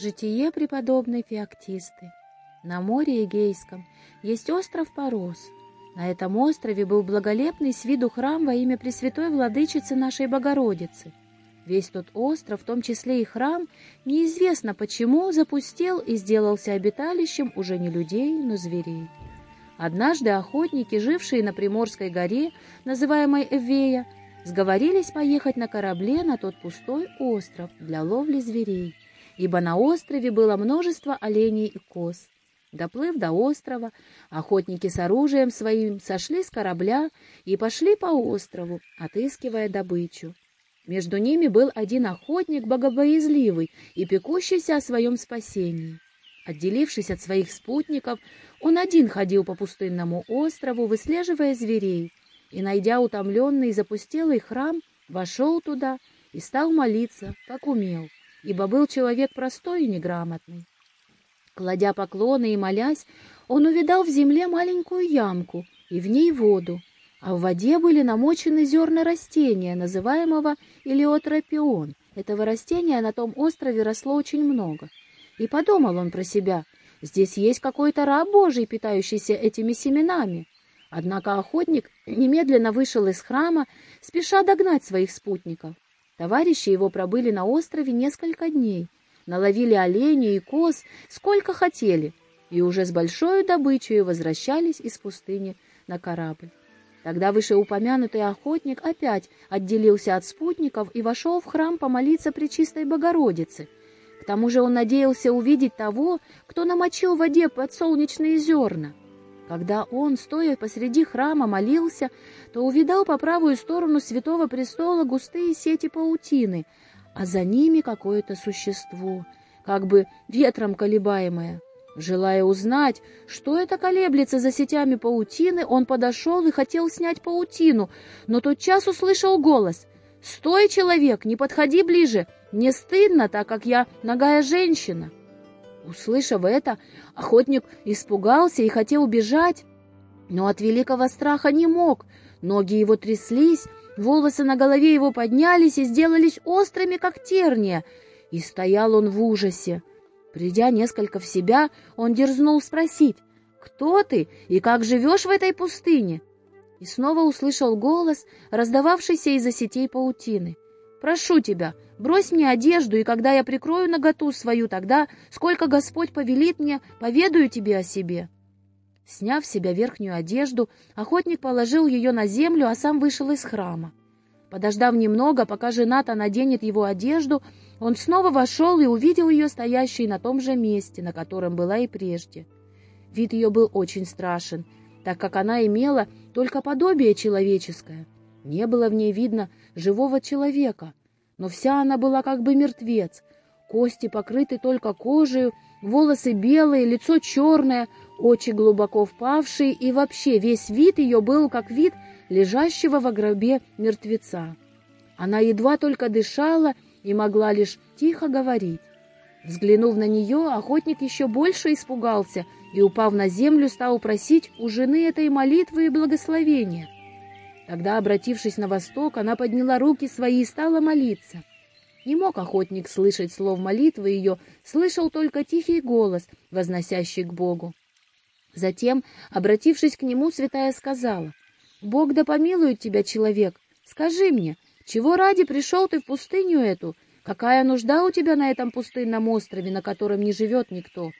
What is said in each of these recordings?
Житие преподобной Феоктисты. На море Эгейском есть остров Порос. На этом острове был благолепный с виду храм во имя Пресвятой Владычицы нашей Богородицы. Весь тот остров, в том числе и храм, неизвестно почему запустел и сделался обиталищем уже не людей, но зверей. Однажды охотники, жившие на Приморской горе, называемой Эвея, сговорились поехать на корабле на тот пустой остров для ловли зверей ибо на острове было множество оленей и коз. Доплыв до острова, охотники с оружием своим сошли с корабля и пошли по острову, отыскивая добычу. Между ними был один охотник богобоязливый и пекущийся о своем спасении. Отделившись от своих спутников, он один ходил по пустынному острову, выслеживая зверей, и, найдя утомленный и запустелый храм, вошел туда и стал молиться, как умел ибо был человек простой и неграмотный. Кладя поклоны и молясь, он увидал в земле маленькую ямку и в ней воду, а в воде были намочены зерна растения, называемого илиотропион. Этого растения на том острове росло очень много. И подумал он про себя, здесь есть какой-то раб Божий, питающийся этими семенами. Однако охотник немедленно вышел из храма, спеша догнать своих спутников. Товарищи его пробыли на острове несколько дней, наловили оленей и коз, сколько хотели, и уже с большой добычей возвращались из пустыни на корабль. Тогда вышеупомянутый охотник опять отделился от спутников и вошел в храм помолиться при чистой Богородице. К тому же он надеялся увидеть того, кто намочил в воде подсолнечные зерна. Когда он, стоя посреди храма, молился, то увидал по правую сторону святого престола густые сети паутины, а за ними какое-то существо, как бы ветром колебаемое. Желая узнать, что это колеблется за сетями паутины, он подошел и хотел снять паутину, но тотчас услышал голос «Стой, человек, не подходи ближе, мне стыдно, так как я ногая женщина». Услышав это, охотник испугался и хотел убежать, но от великого страха не мог. Ноги его тряслись, волосы на голове его поднялись и сделались острыми, как терния, и стоял он в ужасе. Придя несколько в себя, он дерзнул спросить, «Кто ты и как живешь в этой пустыне?» И снова услышал голос, раздававшийся из-за сетей паутины. «Прошу тебя, Брось мне одежду, и когда я прикрою наготу свою, тогда, сколько Господь повелит мне, поведаю тебе о себе». Сняв с себя верхнюю одежду, охотник положил ее на землю, а сам вышел из храма. Подождав немного, пока жена-то наденет его одежду, он снова вошел и увидел ее стоящей на том же месте, на котором была и прежде. Вид ее был очень страшен, так как она имела только подобие человеческое. Не было в ней видно живого человека — но вся она была как бы мертвец. Кости покрыты только кожей, волосы белые, лицо черное, очи глубоко впавшие, и вообще весь вид ее был как вид лежащего в гробе мертвеца. Она едва только дышала и могла лишь тихо говорить. Взглянув на нее, охотник еще больше испугался и, упав на землю, стал просить у жены этой молитвы и благословения. Тогда, обратившись на восток, она подняла руки свои и стала молиться. Не мог охотник слышать слов молитвы ее, слышал только тихий голос, возносящий к Богу. Затем, обратившись к нему, святая сказала, «Бог да помилует тебя, человек, скажи мне, чего ради пришел ты в пустыню эту? Какая нужда у тебя на этом пустынном острове, на котором не живет никто?»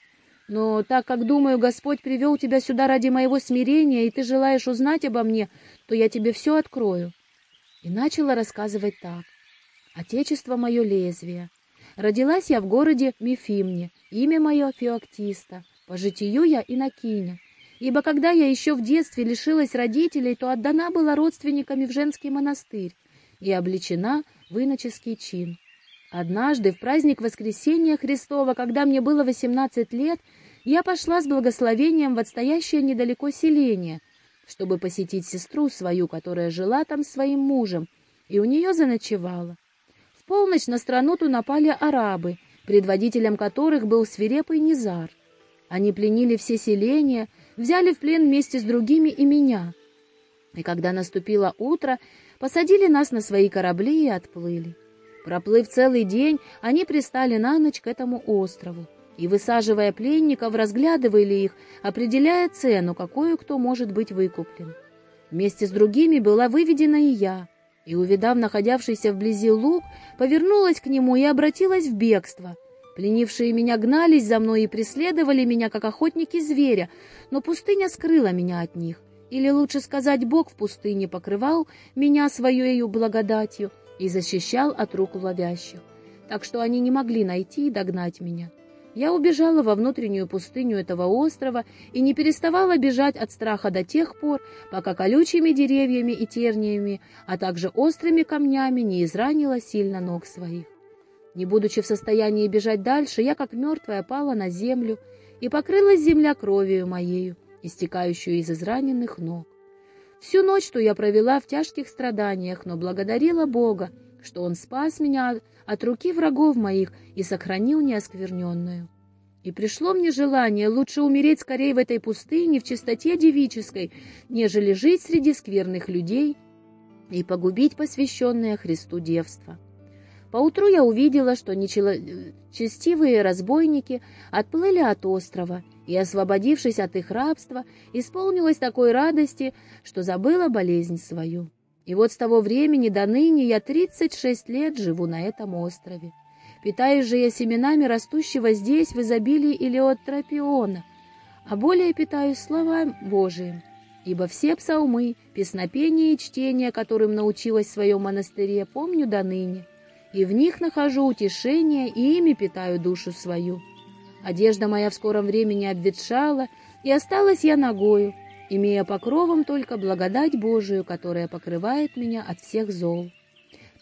Но так как, думаю, Господь привел тебя сюда ради моего смирения, и ты желаешь узнать обо мне, то я тебе все открою. И начала рассказывать так. Отечество мое лезвие. Родилась я в городе Мефимне, имя мое Феоктиста, по житию я Инокиня. Ибо когда я еще в детстве лишилась родителей, то отдана была родственниками в женский монастырь и обличена в иноческий чин. Однажды, в праздник Воскресения Христова, когда мне было восемнадцать лет, я пошла с благословением в отстоящее недалеко селение, чтобы посетить сестру свою, которая жила там своим мужем, и у нее заночевала. В полночь на страну ту напали арабы, предводителем которых был свирепый Низар. Они пленили все селения, взяли в плен вместе с другими и меня. И когда наступило утро, посадили нас на свои корабли и отплыли. Проплыв целый день, они пристали на ночь к этому острову и, высаживая пленников, разглядывали их, определяя цену, какую кто может быть выкуплен. Вместе с другими была выведена и я, и, увидав находявшийся вблизи луг, повернулась к нему и обратилась в бегство. Пленившие меня гнались за мной и преследовали меня, как охотники зверя, но пустыня скрыла меня от них. Или, лучше сказать, Бог в пустыне покрывал меня своей благодатью и защищал от рук ловящих, так что они не могли найти и догнать меня. Я убежала во внутреннюю пустыню этого острова и не переставала бежать от страха до тех пор, пока колючими деревьями и терниями, а также острыми камнями не изранила сильно ног своих. Не будучи в состоянии бежать дальше, я, как мертвая, пала на землю, и покрылась земля кровью моею, истекающую из израненных ног. Всю ночь, что я провела в тяжких страданиях, но благодарила Бога, что Он спас меня от руки врагов моих и сохранил неоскверненную. И пришло мне желание лучше умереть скорее в этой пустыне в чистоте девической, нежели жить среди скверных людей и погубить посвященное Христу девство. Поутру я увидела, что нечестивые разбойники отплыли от острова, и, освободившись от их рабства, исполнилась такой радости, что забыла болезнь свою. И вот с того времени до ныне я 36 лет живу на этом острове. Питаюсь же я семенами растущего здесь в изобилии илиотропиона, а более питаюсь словам Божиим. Ибо все псалмы, песнопения и чтения, которым научилась в своем монастыре, помню до ныне, и в них нахожу утешение, и ими питаю душу свою. Одежда моя в скором времени обветшала, и осталась я ногою, имея покровом только благодать Божию, которая покрывает меня от всех зол.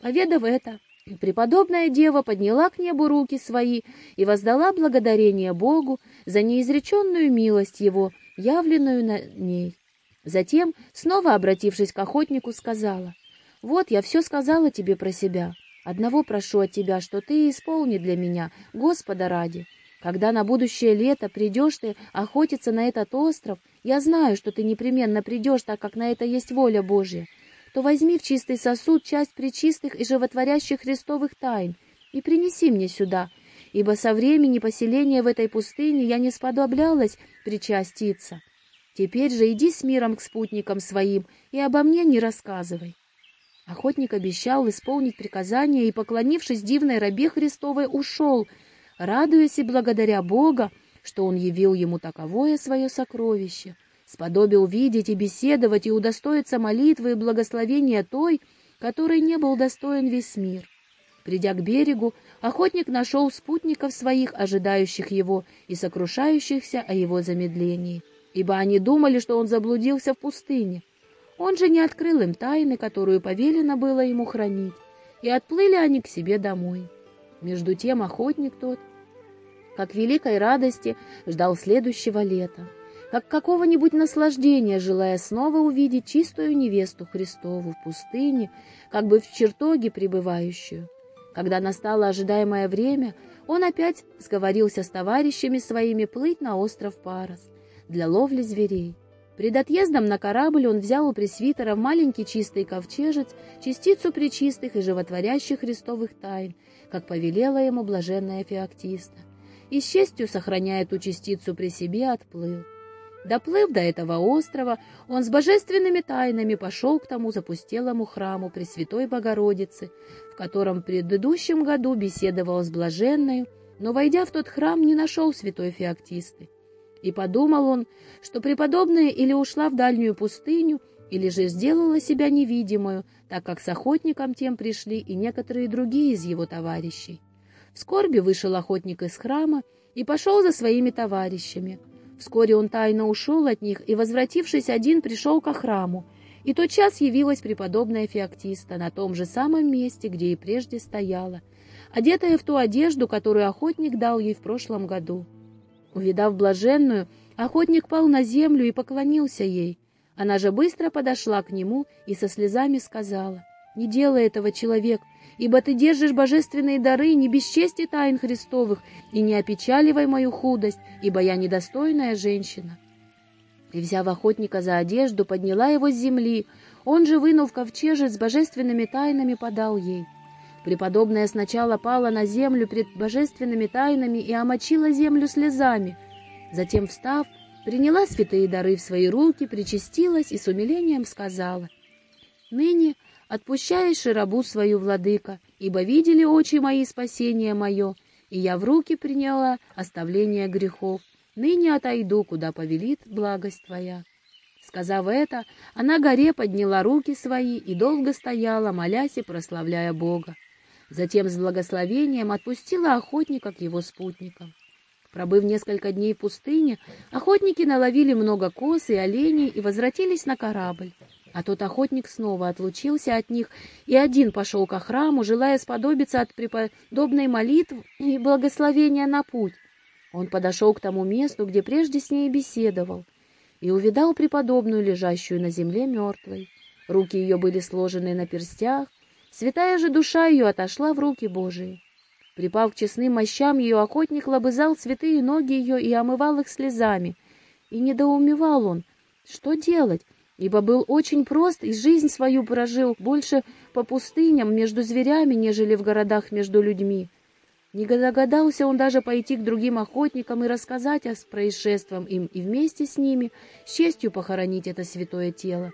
Поведав это, преподобная дева подняла к небу руки свои и воздала благодарение Богу за неизреченную милость Его, явленную на ней. Затем, снова обратившись к охотнику, сказала, «Вот я все сказала тебе про себя. Одного прошу от тебя, что ты исполни для меня, Господа ради, когда на будущее лето придешь ты охотиться на этот остров, я знаю, что ты непременно придешь, так как на это есть воля Божья, то возьми в чистый сосуд часть причистых и животворящих христовых тайн и принеси мне сюда, ибо со времени поселения в этой пустыне я не сподоблялась причаститься. Теперь же иди с миром к спутникам своим и обо мне не рассказывай». Охотник обещал исполнить приказание и, поклонившись дивной рабе Христовой, ушел — радуясь и благодаря Бога, что Он явил ему таковое свое сокровище, сподобил видеть и беседовать и удостоиться молитвы и благословения той, которой не был достоин весь мир. Придя к берегу, охотник нашел спутников своих, ожидающих его и сокрушающихся о его замедлении, ибо они думали, что он заблудился в пустыне. Он же не открыл им тайны, которую повелено было ему хранить, и отплыли они к себе домой. Между тем охотник тот, как великой радости, ждал следующего лета, как какого-нибудь наслаждения, желая снова увидеть чистую невесту Христову в пустыне, как бы в чертоге пребывающую. Когда настало ожидаемое время, он опять сговорился с товарищами своими плыть на остров Парос для ловли зверей. Пред отъездом на корабль он взял у пресвитера маленький чистый ковчежец частицу причистых и животворящих христовых тайн, как повелела ему блаженная Феоктиста, и с честью, сохраняя эту частицу при себе, отплыл. Доплыв до этого острова, он с божественными тайнами пошел к тому запустелому храму Пресвятой Богородицы, в котором в предыдущем году беседовал с блаженной, но, войдя в тот храм, не нашел святой Феоктисты. И подумал он, что преподобная или ушла в дальнюю пустыню, или же сделала себя невидимую, так как с охотником тем пришли и некоторые другие из его товарищей. В скорби вышел охотник из храма и пошел за своими товарищами. Вскоре он тайно ушел от них и, возвратившись один, пришел ко храму. И тот час явилась преподобная Феоктиста на том же самом месте, где и прежде стояла, одетая в ту одежду, которую охотник дал ей в прошлом году. Увидав блаженную, охотник пал на землю и поклонился ей. Она же быстро подошла к нему и со слезами сказала, «Не делай этого, человек, ибо ты держишь божественные дары, не бесчести тайн Христовых, и не опечаливай мою худость, ибо я недостойная женщина». И, взяв охотника за одежду, подняла его с земли, он же, вынув ковчежец с божественными тайнами, подал ей. Преподобная сначала пала на землю пред божественными тайнами и омочила землю слезами. Затем, встав, приняла святые дары в свои руки, причастилась и с умилением сказала, «Ныне отпущаешь и рабу свою, владыка, ибо видели очи мои спасение мое, и я в руки приняла оставление грехов. Ныне отойду, куда повелит благость твоя». Сказав это, она горе подняла руки свои и долго стояла, молясь и прославляя Бога. Затем с благословением отпустила охотника к его спутникам. Пробыв несколько дней в пустыне, охотники наловили много коз и оленей и возвратились на корабль. А тот охотник снова отлучился от них и один пошел ко храму, желая сподобиться от преподобной молитв и благословения на путь. Он подошел к тому месту, где прежде с ней беседовал — и увидал преподобную, лежащую на земле мертвой. Руки ее были сложены на перстях, святая же душа ее отошла в руки Божии. Припав к честным мощам, ее охотник лобызал святые ноги ее и омывал их слезами. И недоумевал он, что делать, ибо был очень прост и жизнь свою прожил больше по пустыням между зверями, нежели в городах между людьми. Не догадался он даже пойти к другим охотникам и рассказать о происшествием им и вместе с ними с честью похоронить это святое тело.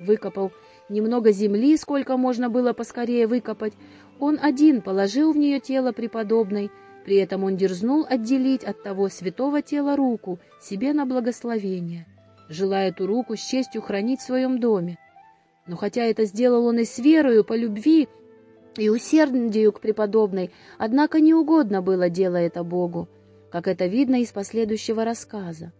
Выкопал немного земли, сколько можно было поскорее выкопать. Он один положил в нее тело преподобной, при этом он дерзнул отделить от того святого тела руку себе на благословение, желая эту руку с честью хранить в своем доме. Но хотя это сделал он и с верою, по любви, и усердию к преподобной, однако не угодно было дело это Богу, как это видно из последующего рассказа.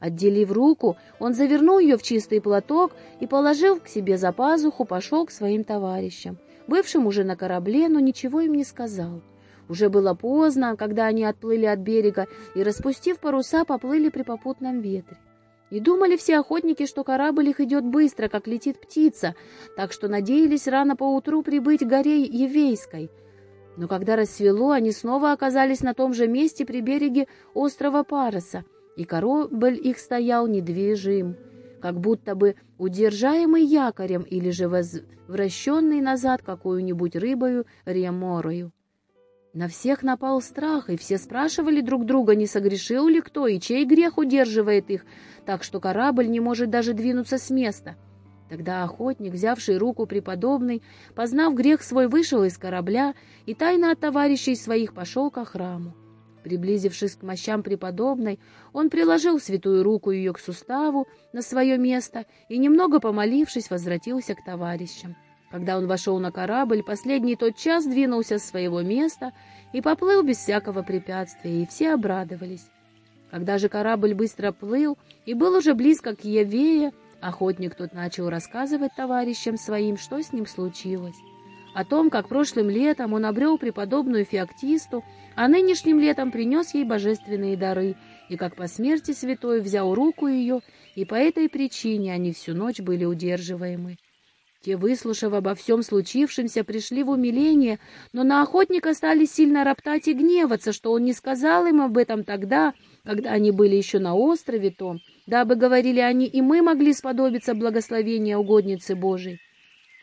Отделив руку, он завернул ее в чистый платок и, положив к себе за пазуху, пошел к своим товарищам, бывшим уже на корабле, но ничего им не сказал. Уже было поздно, когда они отплыли от берега и, распустив паруса, поплыли при попутном ветре. И думали все охотники, что корабль их идет быстро, как летит птица, так что надеялись рано поутру прибыть к горе Евейской. Но когда рассвело, они снова оказались на том же месте при береге острова Пароса, и корабль их стоял недвижим, как будто бы удержаемый якорем или же возвращенный назад какую-нибудь рыбою реморою. На всех напал страх, и все спрашивали друг друга, не согрешил ли кто и чей грех удерживает их, так что корабль не может даже двинуться с места. Тогда охотник, взявший руку преподобный, познав грех свой, вышел из корабля и тайно от товарищей своих пошел ко храму. Приблизившись к мощам преподобной, он приложил святую руку ее к суставу на свое место и, немного помолившись, возвратился к товарищам. Когда он вошел на корабль, последний тот час двинулся с своего места и поплыл без всякого препятствия, и все обрадовались. Когда же корабль быстро плыл и был уже близко к Евее, охотник тот начал рассказывать товарищам своим, что с ним случилось. О том, как прошлым летом он обрел преподобную Феоктисту, а нынешним летом принес ей божественные дары, и как по смерти святой взял руку ее, и по этой причине они всю ночь были удерживаемы. Те, выслушав обо всем случившемся, пришли в умиление, но на охотника стали сильно роптать и гневаться, что он не сказал им об этом тогда, когда они были еще на острове том, дабы, говорили они, и мы могли сподобиться благословения угодницы Божией.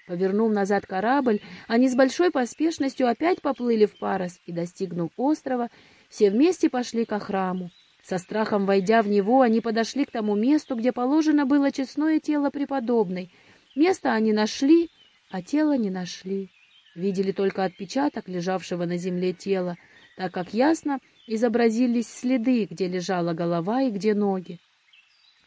Повернув назад корабль, они с большой поспешностью опять поплыли в Парос и, достигнув острова, все вместе пошли ко храму. Со страхом войдя в него, они подошли к тому месту, где положено было честное тело преподобной — Место они нашли, а тело не нашли. Видели только отпечаток лежавшего на земле тела, так как ясно изобразились следы, где лежала голова и где ноги.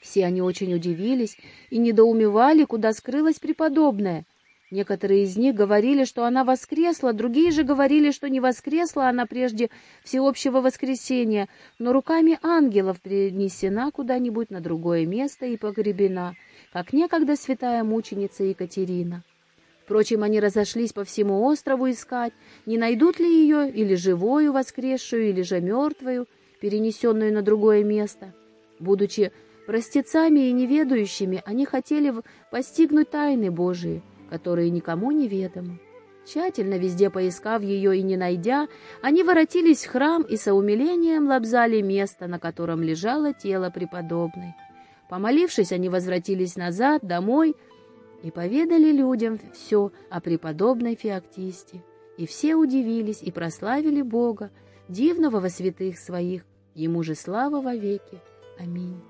Все они очень удивились и недоумевали, куда скрылась преподобная. Некоторые из них говорили, что она воскресла, другие же говорили, что не воскресла она прежде всеобщего воскресения, но руками ангелов перенесена куда-нибудь на другое место и погребена — как некогда святая мученица Екатерина. Впрочем, они разошлись по всему острову искать, не найдут ли ее или живую воскресшую, или же мертвую, перенесенную на другое место. Будучи простецами и неведающими, они хотели постигнуть тайны Божии, которые никому не ведомы. Тщательно везде поискав ее и не найдя, они воротились в храм и со умилением лобзали место, на котором лежало тело преподобной. Помолившись, они возвратились назад, домой, и поведали людям все о преподобной Феоктисте. И все удивились и прославили Бога, дивного во святых своих, ему же слава во веки. Аминь.